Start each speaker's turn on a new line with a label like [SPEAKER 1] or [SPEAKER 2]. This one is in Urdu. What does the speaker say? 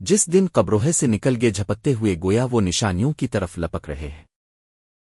[SPEAKER 1] جس دن قبروہے سے نکل گئے جھپتے ہوئے گویا وہ نشانیوں کی طرف لپک رہے ہیں۔